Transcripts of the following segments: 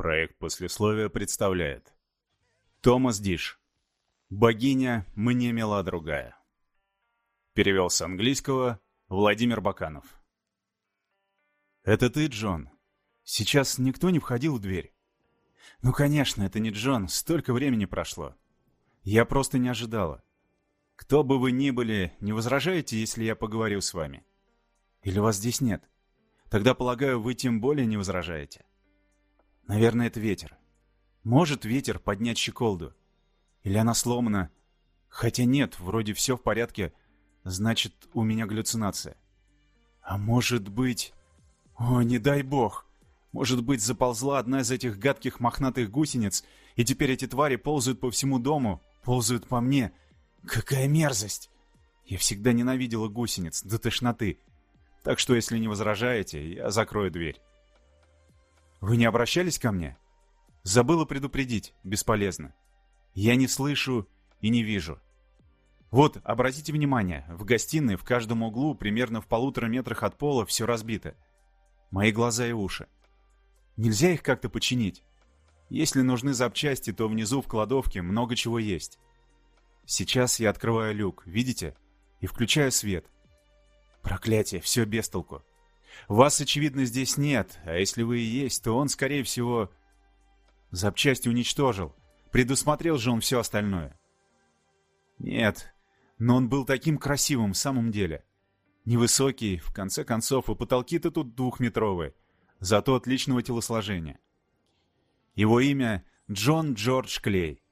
Проект послесловия представляет Томас Диш «Богиня мне мила другая» Перевел с английского Владимир Баканов «Это ты, Джон? Сейчас никто не входил в дверь?» «Ну, конечно, это не Джон, столько времени прошло. Я просто не ожидала. Кто бы вы ни были, не возражаете, если я поговорю с вами? Или вас здесь нет? Тогда, полагаю, вы тем более не возражаете?» Наверное, это ветер. Может ветер поднять щеколду? Или она сломана? Хотя нет, вроде все в порядке. Значит, у меня галлюцинация. А может быть... О, не дай бог! Может быть, заползла одна из этих гадких мохнатых гусениц, и теперь эти твари ползают по всему дому, ползают по мне. Какая мерзость! Я всегда ненавидела гусениц до тошноты. Так что, если не возражаете, я закрою дверь. Вы не обращались ко мне? Забыла предупредить, бесполезно. Я не слышу и не вижу. Вот, обратите внимание, в гостиной в каждом углу, примерно в полутора метрах от пола, все разбито. Мои глаза и уши. Нельзя их как-то починить. Если нужны запчасти, то внизу в кладовке много чего есть. Сейчас я открываю люк, видите? И включаю свет. Проклятие, все без толку. Вас, очевидно, здесь нет, а если вы и есть, то он, скорее всего, запчасти уничтожил. Предусмотрел же он все остальное. Нет, но он был таким красивым в самом деле. Невысокий, в конце концов, и потолки-то тут двухметровые, зато отличного телосложения. Его имя Джон Джордж Клей.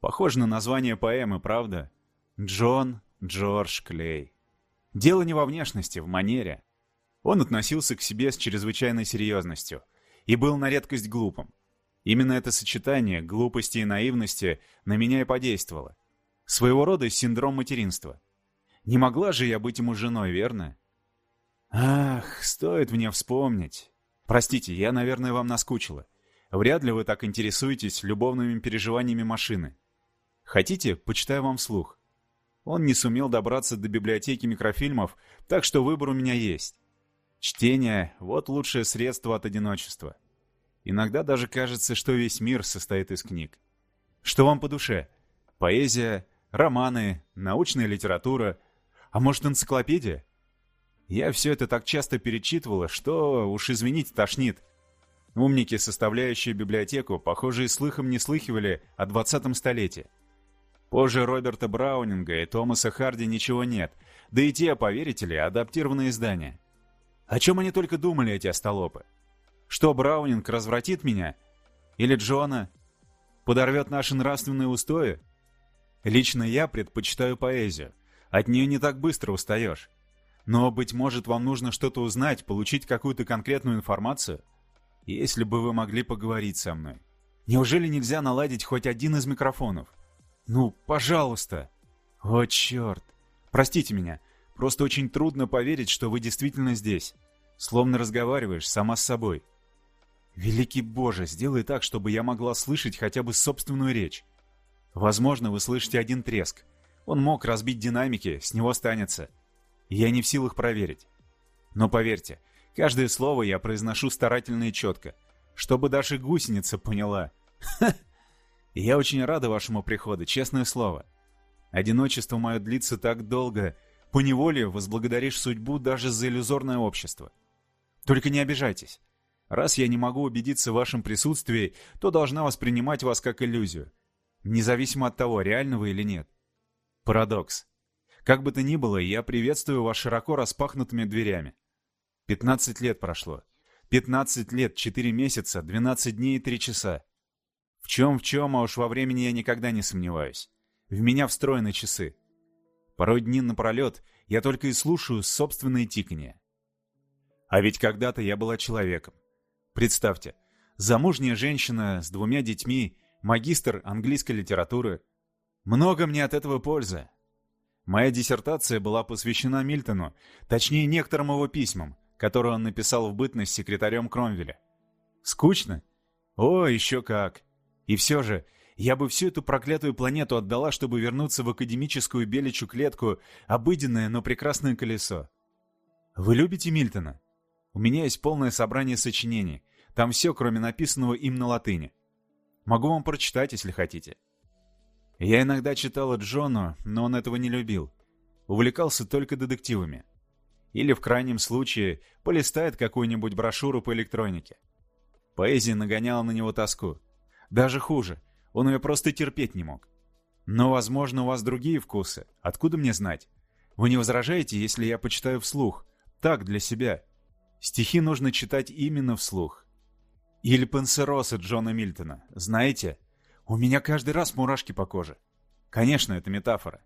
Похоже на название поэмы, правда? Джон Джордж Клей. Дело не во внешности, в манере. Он относился к себе с чрезвычайной серьезностью и был на редкость глупым. Именно это сочетание глупости и наивности на меня и подействовало. Своего рода синдром материнства. Не могла же я быть ему женой, верно? Ах, стоит мне вспомнить. Простите, я, наверное, вам наскучила. Вряд ли вы так интересуетесь любовными переживаниями машины. Хотите, почитаю вам вслух. Он не сумел добраться до библиотеки микрофильмов, так что выбор у меня есть. Чтение — вот лучшее средство от одиночества. Иногда даже кажется, что весь мир состоит из книг. Что вам по душе? Поэзия, романы, научная литература, а может энциклопедия? Я все это так часто перечитывала, что, уж извините, тошнит. Умники, составляющие библиотеку, похоже, и слыхом не слыхивали о 20 столетии. Позже Роберта Браунинга и Томаса Харди ничего нет, да и те, поверите ли, адаптированные издания. О чем они только думали, эти остолопы? Что Браунинг развратит меня? Или Джона? Подорвет наши нравственные устои? Лично я предпочитаю поэзию. От нее не так быстро устаешь. Но, быть может, вам нужно что-то узнать, получить какую-то конкретную информацию? Если бы вы могли поговорить со мной. Неужели нельзя наладить хоть один из микрофонов? Ну, пожалуйста. О, черт. Простите меня. Просто очень трудно поверить, что вы действительно здесь. Словно разговариваешь сама с собой. Великий Боже, сделай так, чтобы я могла слышать хотя бы собственную речь. Возможно, вы слышите один треск. Он мог разбить динамики, с него останется. Я не в силах проверить. Но поверьте, каждое слово я произношу старательно и четко, чтобы даже гусеница поняла. Я очень рада вашему приходу, честное слово. Одиночество мое длится так долго, поневоле возблагодаришь судьбу даже за иллюзорное общество. Только не обижайтесь. Раз я не могу убедиться в вашем присутствии, то должна воспринимать вас как иллюзию. Независимо от того, реально вы или нет. Парадокс. Как бы то ни было, я приветствую вас широко распахнутыми дверями. 15 лет прошло. 15 лет, 4 месяца, 12 дней и 3 часа. В чем в чем, а уж во времени я никогда не сомневаюсь. В меня встроены часы. Порой дни напролет я только и слушаю собственные тиканье. А ведь когда-то я была человеком. Представьте, замужняя женщина с двумя детьми, магистр английской литературы. Много мне от этого пользы. Моя диссертация была посвящена Мильтону, точнее некоторым его письмам, которые он написал в бытность секретарем Кромвеля. Скучно? О, еще как! И все же, я бы всю эту проклятую планету отдала, чтобы вернуться в академическую беличью клетку, обыденное, но прекрасное колесо. Вы любите Мильтона? У меня есть полное собрание сочинений, Там все, кроме написанного им на латыни. Могу вам прочитать, если хотите. Я иногда читала Джону, но он этого не любил. Увлекался только детективами. Или, в крайнем случае, полистает какую-нибудь брошюру по электронике. Поэзия нагоняла на него тоску. Даже хуже, он ее просто терпеть не мог. Но, возможно, у вас другие вкусы. Откуда мне знать? Вы не возражаете, если я почитаю вслух? Так, для себя. Стихи нужно читать именно вслух. Или пансеросы Джона Мильтона. Знаете, у меня каждый раз мурашки по коже. Конечно, это метафора.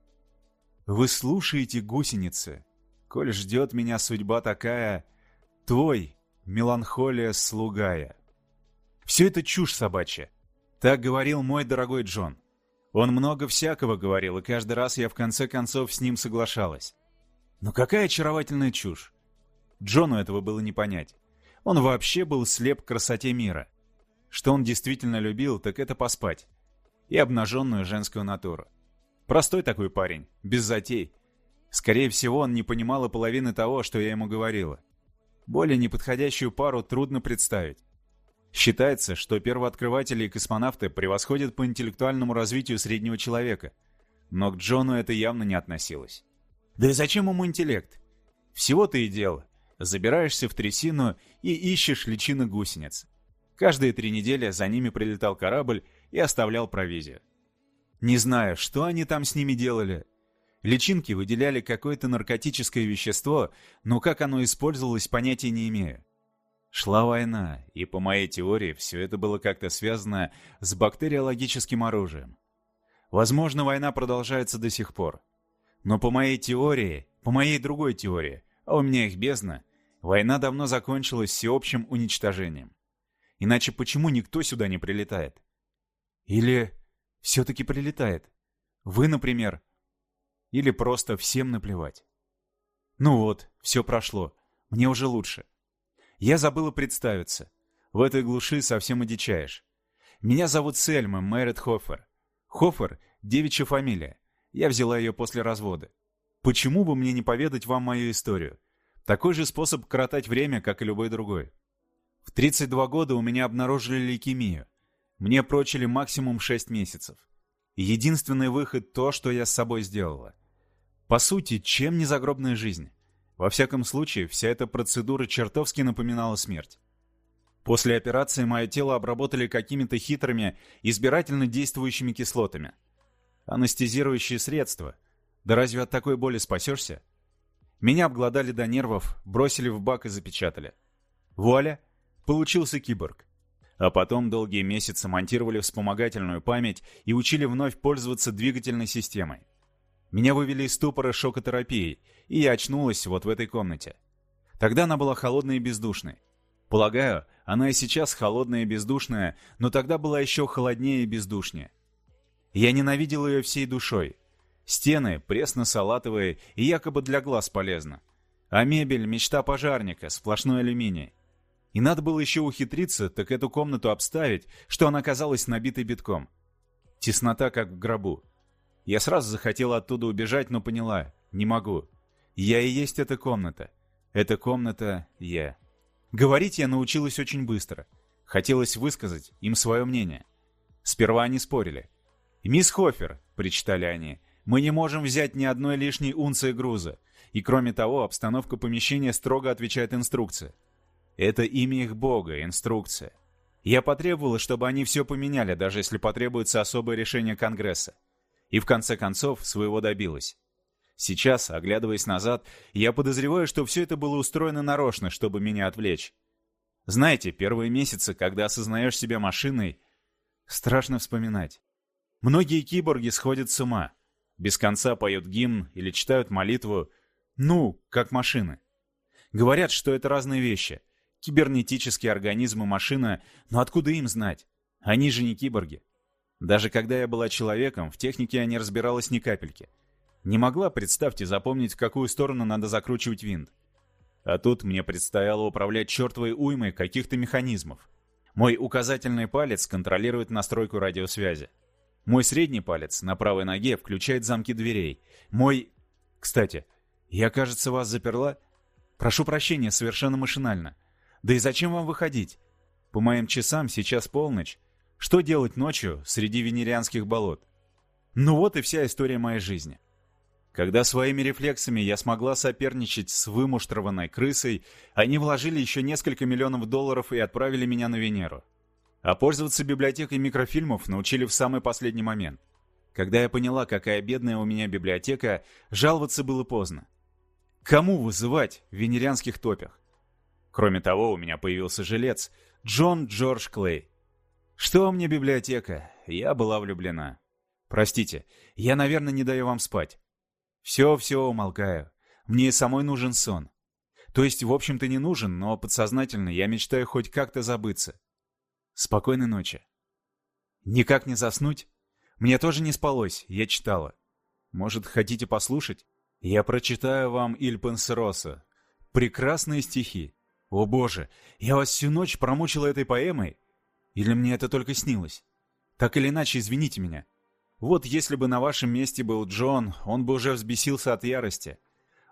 Вы слушаете гусеницы. Коль ждет меня судьба такая, твой, меланхолия слугая. Все это чушь собачья. Так говорил мой дорогой Джон. Он много всякого говорил, и каждый раз я в конце концов с ним соглашалась. Но какая очаровательная чушь. Джону этого было не понять. Он вообще был слеп к красоте мира. Что он действительно любил, так это поспать. И обнаженную женскую натуру. Простой такой парень, без затей. Скорее всего, он не понимал и половины того, что я ему говорила. Более неподходящую пару трудно представить. Считается, что первооткрыватели и космонавты превосходят по интеллектуальному развитию среднего человека. Но к Джону это явно не относилось. Да и зачем ему интеллект? Всего-то и дело. Забираешься в трясину и ищешь личины гусениц. Каждые три недели за ними прилетал корабль и оставлял провизию. Не знаю, что они там с ними делали. Личинки выделяли какое-то наркотическое вещество, но как оно использовалось, понятия не имею. Шла война, и по моей теории все это было как-то связано с бактериологическим оружием. Возможно, война продолжается до сих пор. Но по моей теории, по моей другой теории, а у меня их бездна, война давно закончилась всеобщим уничтожением. Иначе почему никто сюда не прилетает? Или все-таки прилетает? Вы, например. Или просто всем наплевать? Ну вот, все прошло. Мне уже лучше. Я забыла представиться. В этой глуши совсем одичаешь. Меня зовут Сельма Мэрит Хоффер. Хоффер — девичья фамилия. Я взяла ее после развода. Почему бы мне не поведать вам мою историю? Такой же способ коротать время, как и любой другой. В 32 года у меня обнаружили лейкемию. Мне прочили максимум 6 месяцев. единственный выход — то, что я с собой сделала. По сути, чем не загробная жизнь? Во всяком случае, вся эта процедура чертовски напоминала смерть. После операции мое тело обработали какими-то хитрыми, избирательно действующими кислотами. Анестезирующие средства — да разве от такой боли спасешься? Меня обглодали до нервов, бросили в бак и запечатали. Вуаля! Получился киборг. А потом долгие месяцы монтировали вспомогательную память и учили вновь пользоваться двигательной системой. Меня вывели из ступора шокотерапией, и я очнулась вот в этой комнате. Тогда она была холодной и бездушной. Полагаю, она и сейчас холодная и бездушная, но тогда была еще холоднее и бездушнее. Я ненавидел ее всей душой, Стены пресно-салатовые и якобы для глаз полезно. А мебель — мечта пожарника, сплошной алюминий. И надо было еще ухитриться, так эту комнату обставить, что она казалась набитой битком. Теснота, как в гробу. Я сразу захотела оттуда убежать, но поняла — не могу. Я и есть эта комната. Эта комната — я. Говорить я научилась очень быстро. Хотелось высказать им свое мнение. Сперва они спорили. «Мисс Хофер», — причитали они, мы не можем взять ни одной лишней унции груза. И кроме того, обстановка помещения строго отвечает инструкции. Это имя их бога, инструкция. Я потребовала, чтобы они все поменяли, даже если потребуется особое решение Конгресса. И в конце концов своего добилась. Сейчас, оглядываясь назад, я подозреваю, что все это было устроено нарочно, чтобы меня отвлечь. Знаете, первые месяцы, когда осознаешь себя машиной, страшно вспоминать. Многие киборги сходят с ума без конца поют гимн или читают молитву. Ну, как машины. Говорят, что это разные вещи. Кибернетические организмы машина, но откуда им знать? Они же не киборги. Даже когда я была человеком, в технике я не разбиралась ни капельки. Не могла, представьте, запомнить, в какую сторону надо закручивать винт. А тут мне предстояло управлять чертовой уймой каких-то механизмов. Мой указательный палец контролирует настройку радиосвязи. Мой средний палец на правой ноге включает замки дверей. Мой... Кстати, я, кажется, вас заперла? Прошу прощения, совершенно машинально. Да и зачем вам выходить? По моим часам сейчас полночь. Что делать ночью среди венерианских болот? Ну вот и вся история моей жизни. Когда своими рефлексами я смогла соперничать с вымуштрованной крысой, они вложили еще несколько миллионов долларов и отправили меня на Венеру. А пользоваться библиотекой микрофильмов научили в самый последний момент. Когда я поняла, какая бедная у меня библиотека, жаловаться было поздно. Кому вызывать в венерианских топях? Кроме того, у меня появился жилец Джон Джордж Клей. Что мне библиотека? Я была влюблена. Простите, я, наверное, не даю вам спать. Все-все, умолкаю. Мне самой нужен сон. То есть, в общем-то, не нужен, но подсознательно я мечтаю хоть как-то забыться. Спокойной ночи. Никак не заснуть? Мне тоже не спалось, я читала. Может, хотите послушать? Я прочитаю вам Иль Пенсероса. Прекрасные стихи. О боже, я вас всю ночь промучила этой поэмой? Или мне это только снилось? Так или иначе, извините меня. Вот если бы на вашем месте был Джон, он бы уже взбесился от ярости.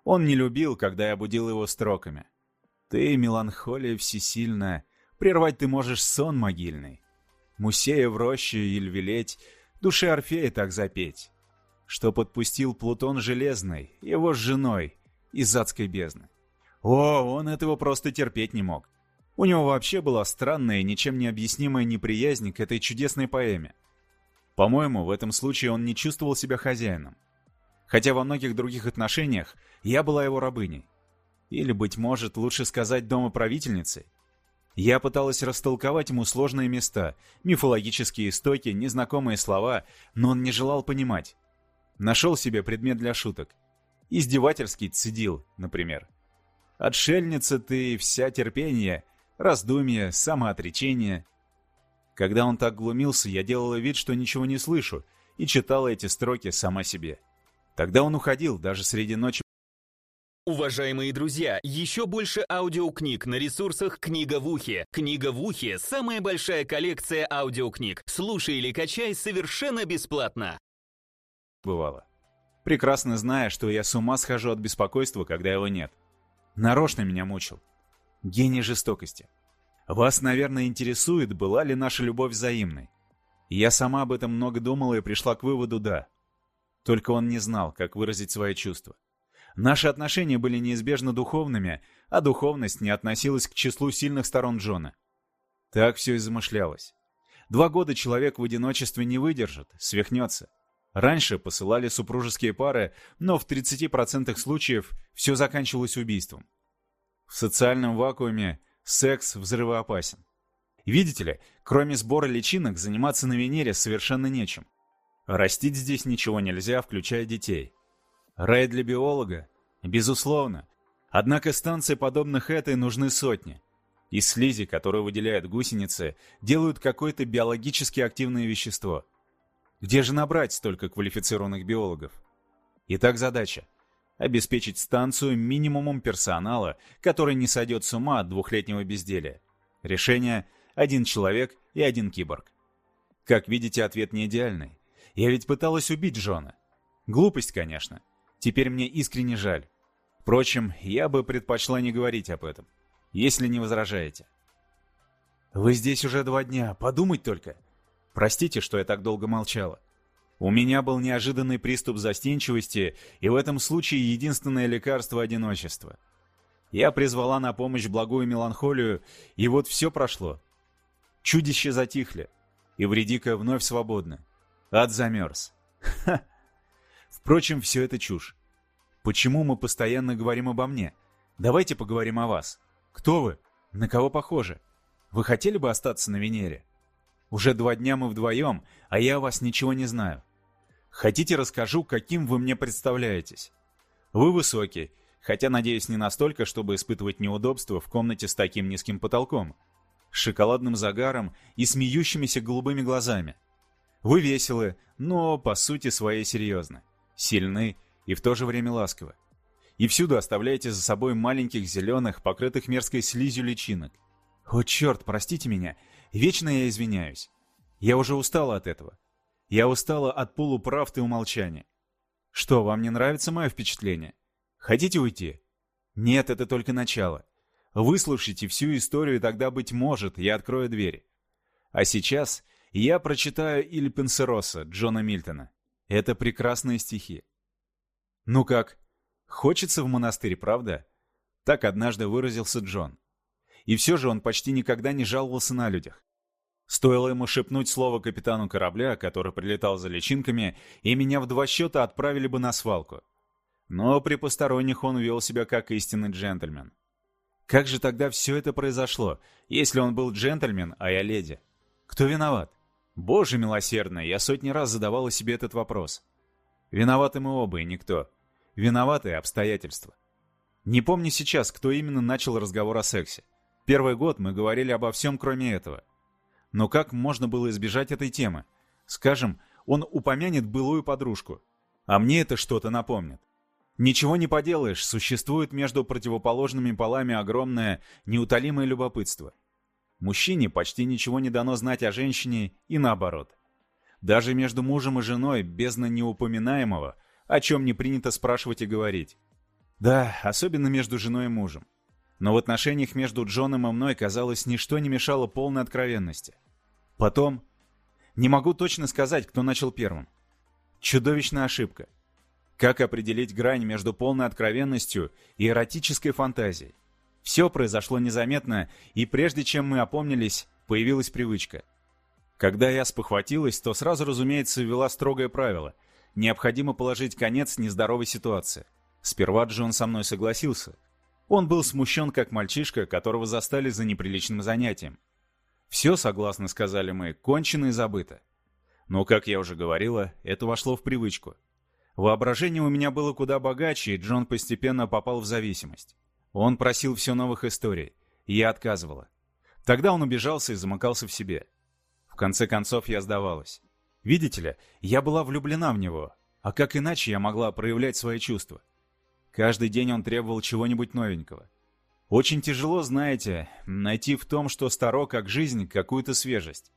Он не любил, когда я будил его строками. Ты, меланхолия всесильная, прервать ты можешь сон могильный. Мусея в роще или велеть, душе Орфея так запеть. Что подпустил Плутон Железный, его с женой, из адской бездны. О, он этого просто терпеть не мог. У него вообще была странная, ничем не объяснимая неприязнь к этой чудесной поэме. По-моему, в этом случае он не чувствовал себя хозяином. Хотя во многих других отношениях я была его рабыней. Или, быть может, лучше сказать домоправительницей. Я пыталась растолковать ему сложные места, мифологические истоки, незнакомые слова, но он не желал понимать. Нашел себе предмет для шуток. Издевательский цедил, например. «Отшельница ты, вся терпение, раздумье, самоотречение». Когда он так глумился, я делала вид, что ничего не слышу, и читала эти строки сама себе. Тогда он уходил, даже среди ночи. Уважаемые друзья, еще больше аудиокниг на ресурсах «Книга в ухе». «Книга в ухе» — самая большая коллекция аудиокниг. Слушай или качай совершенно бесплатно. Бывало. Прекрасно зная, что я с ума схожу от беспокойства, когда его нет. Нарочно меня мучил. Гений жестокости. Вас, наверное, интересует, была ли наша любовь взаимной. Я сама об этом много думала и пришла к выводу «да». Только он не знал, как выразить свои чувства. Наши отношения были неизбежно духовными, а духовность не относилась к числу сильных сторон Джона. Так все и замышлялось. Два года человек в одиночестве не выдержит, свихнется. Раньше посылали супружеские пары, но в 30% случаев все заканчивалось убийством. В социальном вакууме секс взрывоопасен. Видите ли, кроме сбора личинок, заниматься на Венере совершенно нечем. Растить здесь ничего нельзя, включая детей. Рай для биолога? Безусловно. Однако станций, подобных этой, нужны сотни. Из слизи, которую выделяют гусеницы, делают какое-то биологически активное вещество. Где же набрать столько квалифицированных биологов? Итак, задача обеспечить станцию минимумом персонала, который не сойдет с ума от двухлетнего безделия. Решение – один человек и один киборг. Как видите, ответ не идеальный. Я ведь пыталась убить Джона. Глупость, конечно. Теперь мне искренне жаль. Впрочем, я бы предпочла не говорить об этом, если не возражаете. Вы здесь уже два дня, подумать только. Простите, что я так долго молчала. У меня был неожиданный приступ застенчивости, и в этом случае единственное лекарство – одиночество. Я призвала на помощь благую меланхолию, и вот все прошло. Чудища затихли, и Вредика вновь свободна. Ад замерз. Ха! Впрочем, все это чушь. Почему мы постоянно говорим обо мне? Давайте поговорим о вас. Кто вы? На кого похожи? Вы хотели бы остаться на Венере? Уже два дня мы вдвоем, а я о вас ничего не знаю. Хотите, расскажу, каким вы мне представляетесь? Вы высокий, хотя, надеюсь, не настолько, чтобы испытывать неудобства в комнате с таким низким потолком, с шоколадным загаром и смеющимися голубыми глазами. Вы веселы, но, по сути своей, серьезны, сильны и в то же время ласковы. И всюду оставляете за собой маленьких зеленых, покрытых мерзкой слизью личинок. О, черт, простите меня, Вечно я извиняюсь. Я уже устала от этого. Я устала от полуправд и умолчания. Что, вам не нравится мое впечатление? Хотите уйти? Нет, это только начало. Выслушайте всю историю, тогда, быть может, я открою дверь. А сейчас я прочитаю «Иль Пенсероса» Джона Мильтона. Это прекрасные стихи. Ну как, хочется в монастырь, правда? Так однажды выразился Джон. И все же он почти никогда не жаловался на людях. Стоило ему шепнуть слово капитану корабля, который прилетал за личинками, и меня в два счета отправили бы на свалку. Но при посторонних он вел себя как истинный джентльмен. Как же тогда все это произошло, если он был джентльмен, а я леди? Кто виноват? Боже милосердный, я сотни раз задавала себе этот вопрос. Виноваты мы оба и никто. Виноваты обстоятельства. Не помню сейчас, кто именно начал разговор о сексе. Первый год мы говорили обо всем, кроме этого. Но как можно было избежать этой темы? Скажем, он упомянет былую подружку. А мне это что-то напомнит. Ничего не поделаешь, существует между противоположными полами огромное, неутолимое любопытство. Мужчине почти ничего не дано знать о женщине и наоборот. Даже между мужем и женой бездна неупоминаемого, о чем не принято спрашивать и говорить. Да, особенно между женой и мужем. Но в отношениях между Джоном и мной, казалось, ничто не мешало полной откровенности. Потом... Не могу точно сказать, кто начал первым. Чудовищная ошибка. Как определить грань между полной откровенностью и эротической фантазией? Все произошло незаметно, и прежде чем мы опомнились, появилась привычка. Когда я спохватилась, то сразу, разумеется, ввела строгое правило. Необходимо положить конец нездоровой ситуации. Сперва Джон со мной согласился. Он был смущен, как мальчишка, которого застали за неприличным занятием. Все, согласно сказали мы, кончено и забыто. Но, как я уже говорила, это вошло в привычку. Воображение у меня было куда богаче, и Джон постепенно попал в зависимость. Он просил все новых историй, и я отказывала. Тогда он убежался и замыкался в себе. В конце концов я сдавалась. Видите ли, я была влюблена в него, а как иначе я могла проявлять свои чувства? Каждый день он требовал чего-нибудь новенького. Очень тяжело, знаете, найти в том, что старо как жизнь, какую-то свежесть.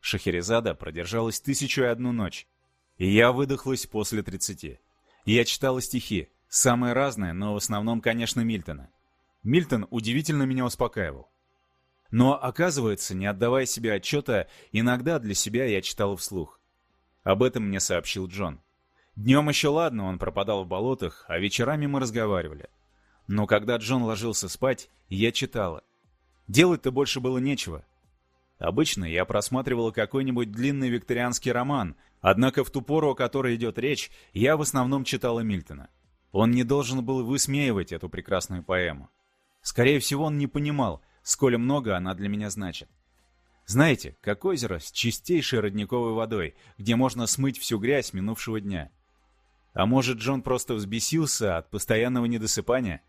Шахерезада продержалась тысячу и одну ночь, и я выдохлась после тридцати. Я читала стихи, самые разные, но в основном, конечно, Мильтона. Мильтон удивительно меня успокаивал. Но, оказывается, не отдавая себе отчета, иногда для себя я читал вслух. Об этом мне сообщил Джон. Днем еще ладно, он пропадал в болотах, а вечерами мы разговаривали. Но когда Джон ложился спать, я читала. Делать-то больше было нечего. Обычно я просматривала какой-нибудь длинный викторианский роман, однако в ту пору, о которой идет речь, я в основном читала Мильтона. Он не должен был высмеивать эту прекрасную поэму. Скорее всего, он не понимал, сколь много она для меня значит. Знаете, как озеро с чистейшей родниковой водой, где можно смыть всю грязь минувшего дня. А может, Джон просто взбесился от постоянного недосыпания?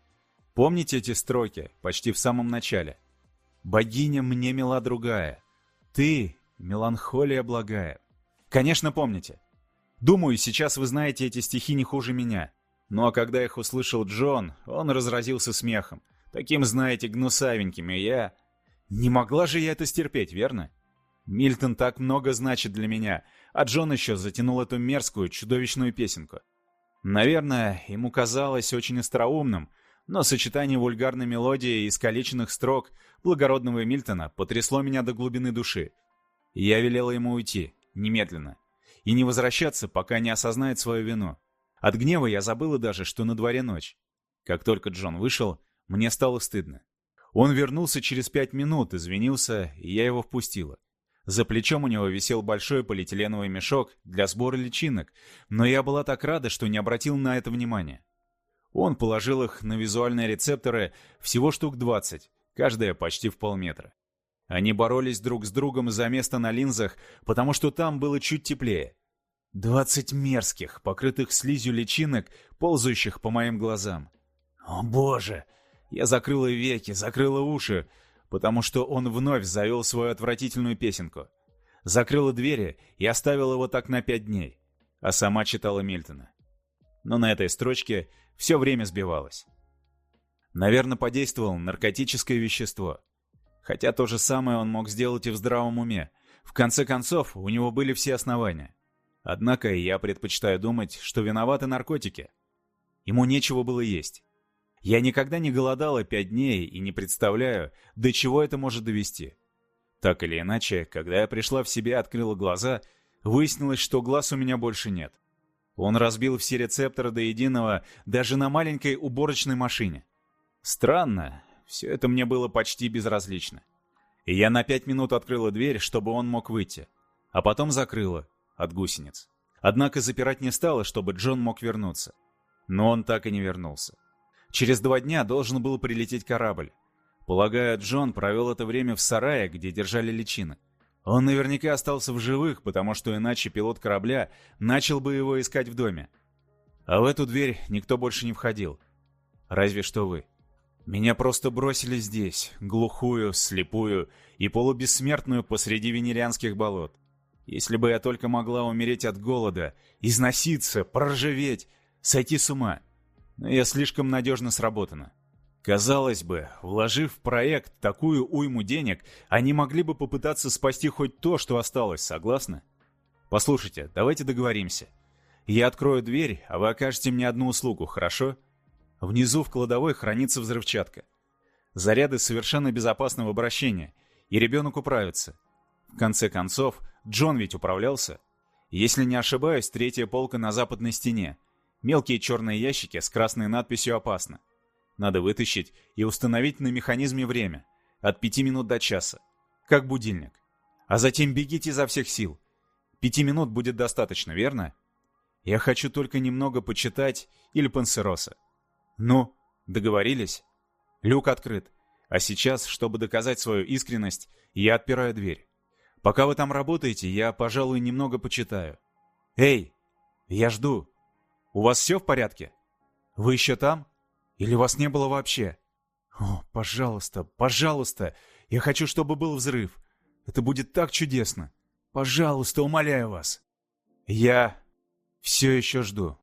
Помните эти строки, почти в самом начале? «Богиня мне мила другая, ты — меланхолия благая». Конечно, помните. Думаю, сейчас вы знаете эти стихи не хуже меня. Ну а когда их услышал Джон, он разразился смехом. Таким, знаете, гнусавеньким, и я... Не могла же я это стерпеть, верно? Мильтон так много значит для меня, а Джон еще затянул эту мерзкую, чудовищную песенку. Наверное, ему казалось очень остроумным, но сочетание вульгарной мелодии и искалеченных строк благородного Мильтона потрясло меня до глубины души. Я велела ему уйти, немедленно, и не возвращаться, пока не осознает свою вину. От гнева я забыла даже, что на дворе ночь. Как только Джон вышел, мне стало стыдно. Он вернулся через пять минут, извинился, и я его впустила. За плечом у него висел большой полиэтиленовый мешок для сбора личинок, но я была так рада, что не обратил на это внимания. Он положил их на визуальные рецепторы всего штук 20, каждая почти в полметра. Они боролись друг с другом за место на линзах, потому что там было чуть теплее. Двадцать мерзких, покрытых слизью личинок, ползающих по моим глазам. О боже! Я закрыла веки, закрыла уши, потому что он вновь завел свою отвратительную песенку. Закрыла двери и оставила его так на пять дней, а сама читала Мильтона. Но на этой строчке все время сбивалось. Наверное, подействовало наркотическое вещество. Хотя то же самое он мог сделать и в здравом уме. В конце концов, у него были все основания. Однако я предпочитаю думать, что виноваты наркотики. Ему нечего было есть. Я никогда не голодала пять дней и не представляю, до чего это может довести. Так или иначе, когда я пришла в себя и открыла глаза, выяснилось, что глаз у меня больше нет. Он разбил все рецепторы до единого даже на маленькой уборочной машине. Странно, все это мне было почти безразлично. И я на пять минут открыла дверь, чтобы он мог выйти, а потом закрыла от гусениц. Однако запирать не стала, чтобы Джон мог вернуться. Но он так и не вернулся. Через два дня должен был прилететь корабль. Полагаю, Джон провел это время в сарае, где держали личины. Он наверняка остался в живых, потому что иначе пилот корабля начал бы его искать в доме. А в эту дверь никто больше не входил. Разве что вы. Меня просто бросили здесь, глухую, слепую и полубессмертную посреди венерианских болот. Если бы я только могла умереть от голода, износиться, проржаветь, сойти с ума. Но я слишком надежно сработана. Казалось бы, вложив в проект такую уйму денег, они могли бы попытаться спасти хоть то, что осталось, согласны? Послушайте, давайте договоримся. Я открою дверь, а вы окажете мне одну услугу, хорошо? Внизу в кладовой хранится взрывчатка. Заряды совершенно безопасного обращения, и ребенок управится. В конце концов, Джон ведь управлялся. Если не ошибаюсь, третья полка на западной стене. Мелкие черные ящики с красной надписью «Опасно». Надо вытащить и установить на механизме время. От пяти минут до часа. Как будильник. А затем бегите изо всех сил. Пяти минут будет достаточно, верно? Я хочу только немного почитать или пансероса. Ну, договорились? Люк открыт. А сейчас, чтобы доказать свою искренность, я отпираю дверь. Пока вы там работаете, я, пожалуй, немного почитаю. Эй, я жду. У вас все в порядке? Вы еще там? Или вас не было вообще? О, пожалуйста, пожалуйста, я хочу, чтобы был взрыв. Это будет так чудесно. Пожалуйста, умоляю вас. Я все еще жду.